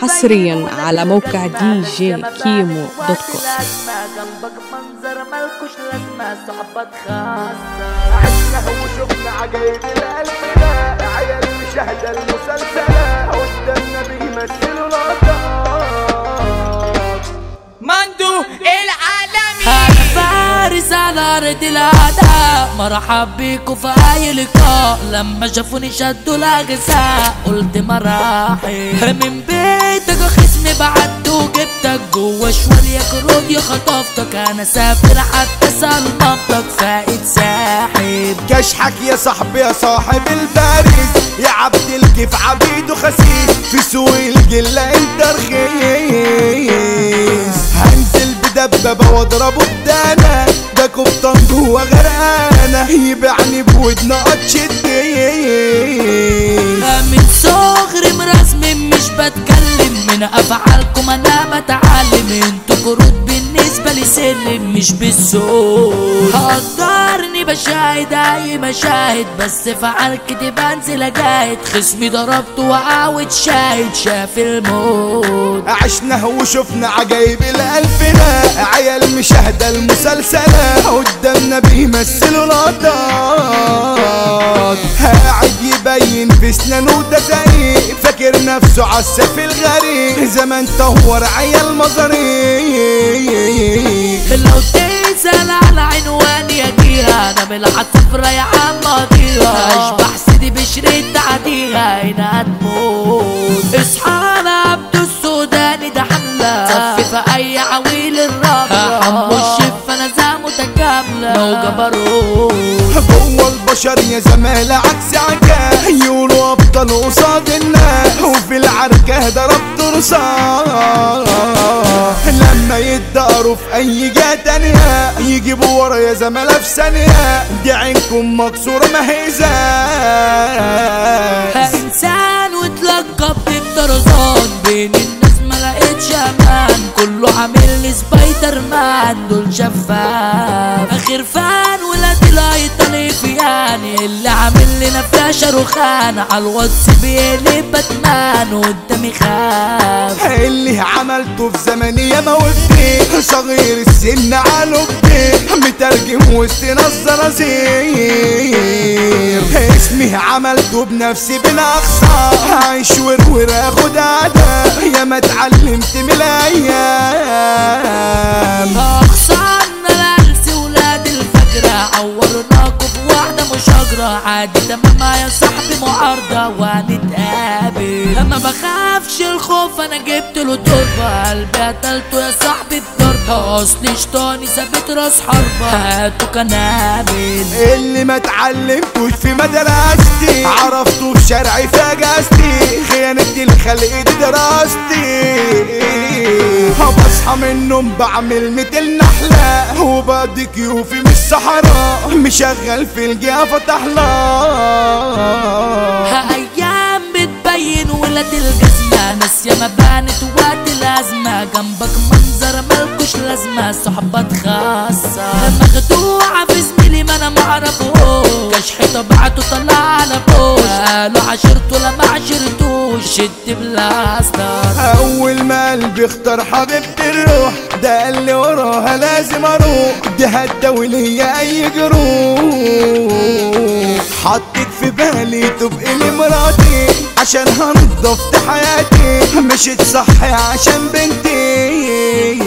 حصريا على موقع دي جي كيمو دوت كوم. جنبك منظر مالكوش لازمة خاصة عشنا عجايب القلب لا عيال مشاهدة المسلسلات قدامنا بيمثلوا لقطات فارس على ارض العداء مرحب بيكوا في أي لقاء. لما شافوني شدوا الاجزاء قلت مراحل من بيتك خصمي بعت وجبتك. جوا شوية كرودي خطفتك. أنا سافر حتى سلمتك فايت ساحب. كشحك يا صاحبي يا صاحب البارز يا عبد الكيف عبيد وخسيس. في سوق الجلة أنت رخيص. هنزل بدبابة واضربه بدانا ده قبطان جوا غرقانة يبيعني بودنا قطش الديس من صغري مرسم مش بتكلم من أفعالكم أنا بتعلم سلم مش بالصوت. قدرني بشاهد اي مشاهد بس فعلك بنزل أجاهد. خصمي ضربته وقعوت شاهد شاف الموت. عشنا وشفنا عجايب الألفنا. عيال مشاهدة المسلسلات قدامنا بيمثلوا لقطات قاعد يبين في سنانه زي فاكر نفسه عالسيف الغريب. زمان طور عيال مزاريق العصفرة يا عم اطيها أشبح سيدي بشريط تعديها هنا هتموت اصحى أنا عبد السوداني ده حملة. في أي عويل الرابطة حمو الشف أنا زي متكاملة. موجة بروح جوه البشر يا زمالة عكس عكا يقولوا ابطال قصاد الناس. وفي العركة ضربت رصاص. يتداروا في أي جهة تانية. يجيبوا ورا يا زمالة في ثانية. دي عينكم مكسورة ما هي إنسان واتلقبت بطرزان بين الناس ما لقيتش أمان كله عامل لي سبايدر مان دول شفاف. آخر فان ولاد الأيطالي فياني اللي عامل لنا فلاشه رخان. على الواتس بيقلب باتمان قدامي خاف عملته في زمني يا موتي صغير السن علوبتي مترجم وسط ناس زنازير اسمي عملته بنفسي بالأقصى. عايش ورور آخد عدا يا ما اتعلمت من الأيام. اخسرنا الالس ولاد الفجرة عورناكوا في واحدة مشاجرة. عادي تمام يا صاحبي معارضة. وهنتقابل ما بخافش الخوف أنا جبت له تربة. قلبي قتلته يا صاحبي بضربة. أصلي شطاني ثابت راس حربة. هاتوا كنابل اللي ما اتعلمتوش في مدرستي عرفته في شرعي في اجازتي خيانتي الخلق دي دراستي. بصحى من النوم بعمل مثل نحلة. وبقضي كيوفي من الصحراء. مشغل في الجهة فتح أيام بتبين ولاد الجزمة ناس ياما بانت وقت الازمة جنبك منظر ملكوش لازمة. صحبات خاصة. مخدوعة في زميلي ما أنا معرفوش. كشح طبعته طلع على فوق قالوا عشرته لا ما عشرتوش. شد بلاستر. أول ما قلبي اختار حبيبتي الروح. ده اللي وراها لازم أروح. دي هتداوي ليا أي جروح. حطيت في بالي تبقي لي مراتي عشان هنضفت حياتي. مشيت صح عشان بنتي.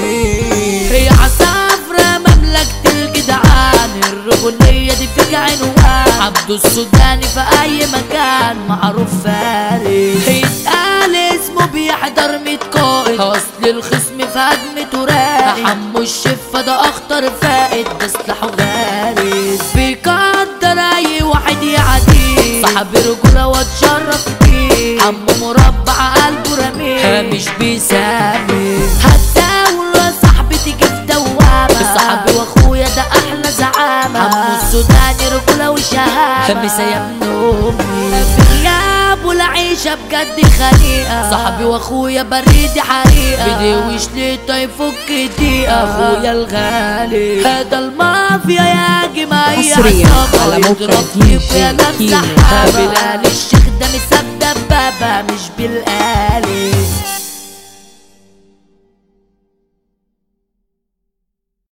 هي عصافرة مملكة الجدعان. الرجولية دي فيك عنوان. عبد السوداني في أي مكان معروف فارس. يتقال اسمه بيحضر ميت قائد. أصل الخصم في هجمته راقد حمو الشفة ده أخطر فائد. ده سلاحه غارس. صاحب رجولة واتشرف بيه. حمو مربع قلبه رميه مش بيسامي. هتداول صاحبي تيجي في دوامة. صاحبي وأخويا ده أحلى زعامة. عمو السوداني رجولة وشهامة. خمسة يا والعيشة بجد خنيقة صاحبي وأخويا بريدي حريقة. بدويش ليه يفك دقيقة أخويا الغالي. هذا المافيا يا جماعة. حصرياً على موقع دي جي كيمو.